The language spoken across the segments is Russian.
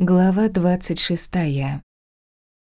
Глава 26.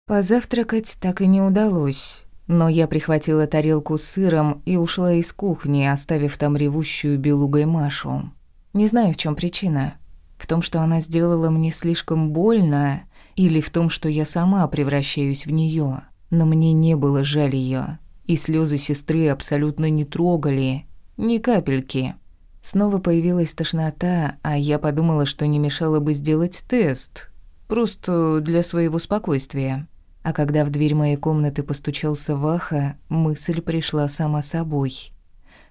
Позавтракать так и не удалось, но я прихватила тарелку с сыром и ушла из кухни, оставив там ревущую белугой Машу. Не знаю, в чем причина. В том, что она сделала мне слишком больно, или в том, что я сама превращаюсь в нее. Но мне не было жаль ее, и слезы сестры абсолютно не трогали, ни капельки. Снова появилась тошнота, а я подумала, что не мешало бы сделать тест. Просто для своего спокойствия. А когда в дверь моей комнаты постучался Ваха, мысль пришла сама собой.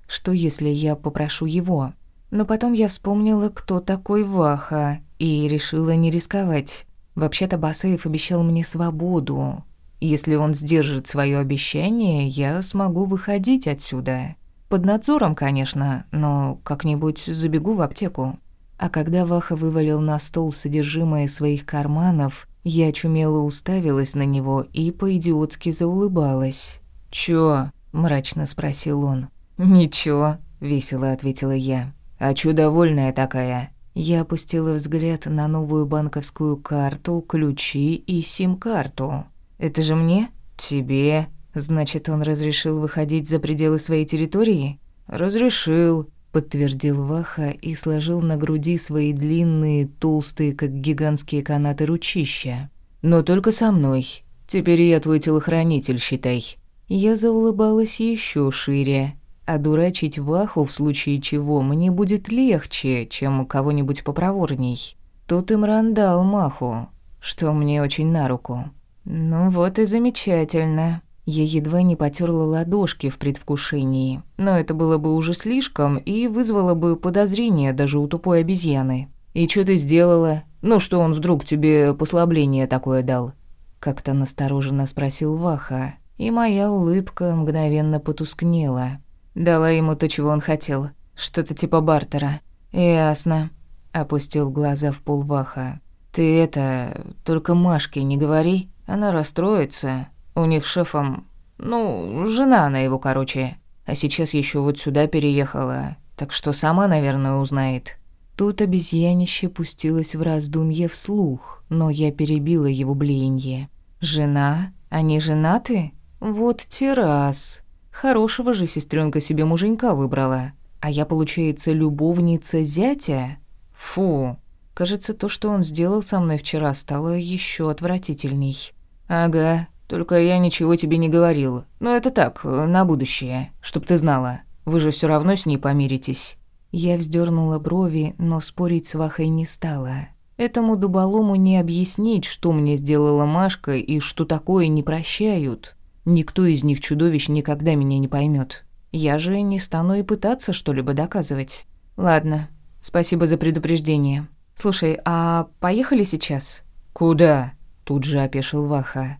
Что если я попрошу его? Но потом я вспомнила, кто такой Ваха, и решила не рисковать. Вообще-то Басаев обещал мне свободу. Если он сдержит свое обещание, я смогу выходить отсюда. Под надзором, конечно, но как-нибудь забегу в аптеку. А когда Ваха вывалил на стол содержимое своих карманов, я чумело уставилась на него и по-идиотски заулыбалась. «Чё?» – мрачно спросил он. «Ничего», – весело ответила я. «А чё довольная такая?» Я опустила взгляд на новую банковскую карту, ключи и сим-карту. «Это же мне?» «Тебе», Значит, он разрешил выходить за пределы своей территории? Разрешил, подтвердил Ваха и сложил на груди свои длинные, толстые, как гигантские канаты ручища. Но только со мной. Теперь я твой телохранитель, считай. Я заулыбалась еще шире. А дурачить Ваху в случае чего мне будет легче, чем у кого-нибудь попроворней. Тут Имран дал маху, что мне очень на руку. Ну вот и замечательно. Я едва не потерла ладошки в предвкушении, но это было бы уже слишком и вызвало бы подозрение даже у тупой обезьяны. «И что ты сделала? Ну что он вдруг тебе послабление такое дал?» Как-то настороженно спросил Ваха, и моя улыбка мгновенно потускнела. Дала ему то, чего он хотел. Что-то типа бартера. «Ясно», — опустил глаза в пол Ваха. «Ты это... только Машке не говори, она расстроится, у них шефом, ну, жена она его, короче. А сейчас еще вот сюда переехала, так что сама, наверное, узнает. Тут обезьянище пустилось в раздумье вслух, но я перебила его блеяние. «Жена? Они женаты? Вот террас. Хорошего же сестренка себе муженька выбрала. А я, получается, любовница зятя? Фу. Кажется, то, что он сделал со мной вчера, стало еще отвратительней. Ага, только я ничего тебе не говорил. Но это так, на будущее, чтоб ты знала. Вы же все равно с ней помиритесь». Я вздернула брови, но спорить с Вахой не стала. Этому дуболому не объяснить, что мне сделала Машка и что такое не прощают. Никто из них чудовищ никогда меня не поймет. Я же не стану и пытаться что-либо доказывать. Ладно, спасибо за предупреждение. Слушай, а поехали сейчас? Куда? Тут же опешил Ваха.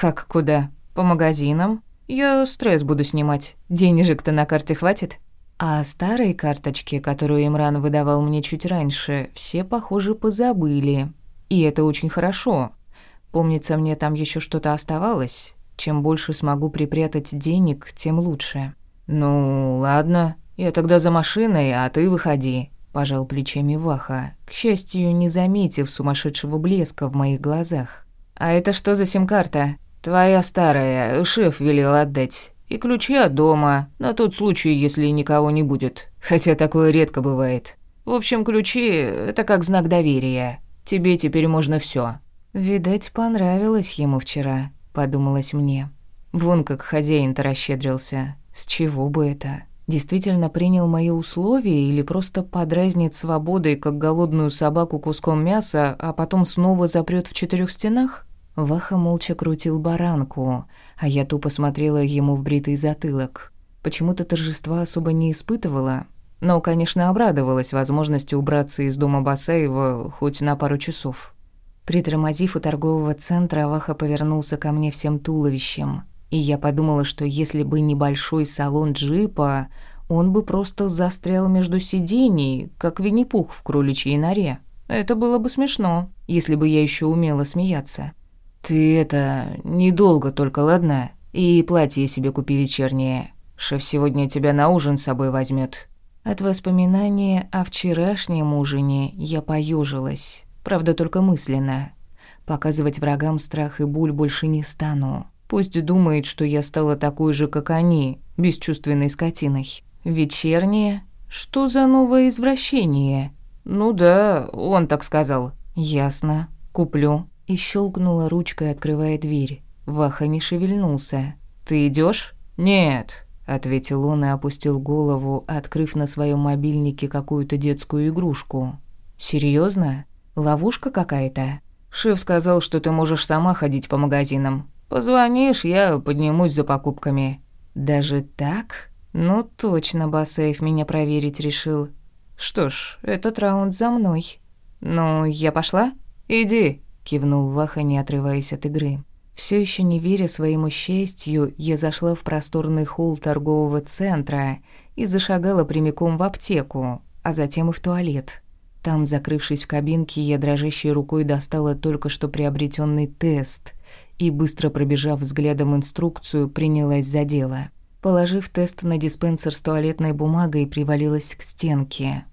«Как куда? По магазинам? Я стресс буду снимать. Денежек-то на карте хватит?» А старые карточки, которую Имран выдавал мне чуть раньше, все, похоже, позабыли. И это очень хорошо. Помнится, мне там еще что-то оставалось. Чем больше смогу припрятать денег, тем лучше. «Ну, ладно. Я тогда за машиной, а ты выходи», – пожал плечами Ваха, к счастью, не заметив сумасшедшего блеска в моих глазах. «А это что за сим-карта?» «Твоя старая, шеф велел отдать. И ключи от дома, на тот случай, если никого не будет. Хотя такое редко бывает. В общем, ключи – это как знак доверия. Тебе теперь можно все. «Видать, понравилось ему вчера», – подумалось мне. Вон как хозяин-то расщедрился. С чего бы это? Действительно принял мои условия или просто подразнит свободой, как голодную собаку куском мяса, а потом снова запрет в четырех стенах? Ваха молча крутил баранку, а я тупо смотрела ему в бритый затылок. Почему-то торжества особо не испытывала, но, конечно, обрадовалась возможности убраться из дома Басаева хоть на пару часов. Притормозив у торгового центра, Ваха повернулся ко мне всем туловищем, и я подумала, что если бы небольшой салон джипа, он бы просто застрял между сидений, как Винни-Пух в кроличьей норе. Это было бы смешно, если бы я еще умела смеяться. «Ты это... недолго только, ладно? И платье себе купи вечернее. Шеф сегодня тебя на ужин с собой возьмет. От воспоминания о вчерашнем ужине я поюжилась. правда только мысленно. Показывать врагам страх и боль больше не стану. Пусть думает, что я стала такой же, как они, бесчувственной скотиной. Вечернее? Что за новое извращение? Ну да, он так сказал. Ясно. Куплю. И щелкнула ручкой, открывая дверь. Ваха не шевельнулся. Ты идешь? Нет, ответил он и опустил голову, открыв на своем мобильнике какую-то детскую игрушку. Серьезно? Ловушка какая-то? Шеф сказал, что ты можешь сама ходить по магазинам. Позвонишь, я поднимусь за покупками. Даже так? Ну точно Басаев меня проверить решил. Что ж, этот раунд за мной. Ну, я пошла? Иди, кивнул Ваха, не отрываясь от игры. Все еще не веря своему счастью, я зашла в просторный холл торгового центра и зашагала прямиком в аптеку, а затем и в туалет. Там, закрывшись в кабинке, я дрожащей рукой достала только что приобретенный тест и, быстро пробежав взглядом инструкцию, принялась за дело. Положив тест на диспенсер с туалетной бумагой, привалилась к стенке.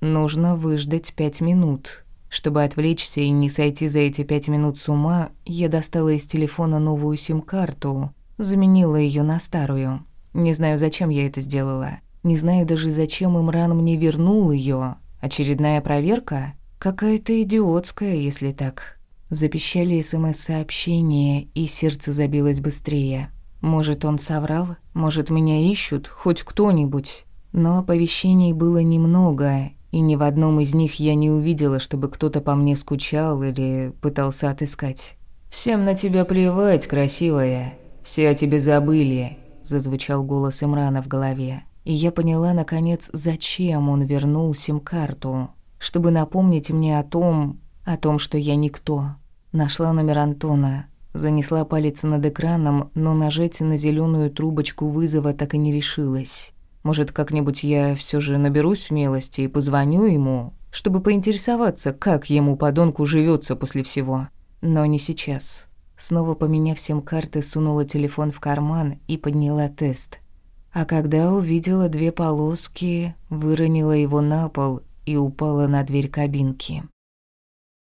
Нужно выждать пять минут. Чтобы отвлечься и не сойти за эти пять минут с ума, я достала из телефона новую сим-карту, заменила ее на старую. Не знаю, зачем я это сделала. Не знаю даже, зачем Имран мне вернул ее. Очередная проверка? Какая-то идиотская, если так. Запищали СМС-сообщения, и сердце забилось быстрее. Может, он соврал? Может, меня ищут? Хоть кто-нибудь? Но оповещений было немного, и ни в одном из них я не увидела, чтобы кто-то по мне скучал или пытался отыскать. «Всем на тебя плевать, красивая. Все о тебе забыли», – зазвучал голос Имрана в голове. И я поняла, наконец, зачем он вернул сим-карту. Чтобы напомнить мне о том, о том, что я никто. Нашла номер Антона, занесла палец над экраном, но нажать на зеленую трубочку вызова так и не решилась. Может, как-нибудь я все же наберусь смелости и позвоню ему, чтобы поинтересоваться, как ему, подонку, живется после всего. Но не сейчас. Снова поменяв сим-карты, сунула телефон в карман и подняла тест – а когда увидела две полоски, выронила его на пол и упала на дверь кабинки.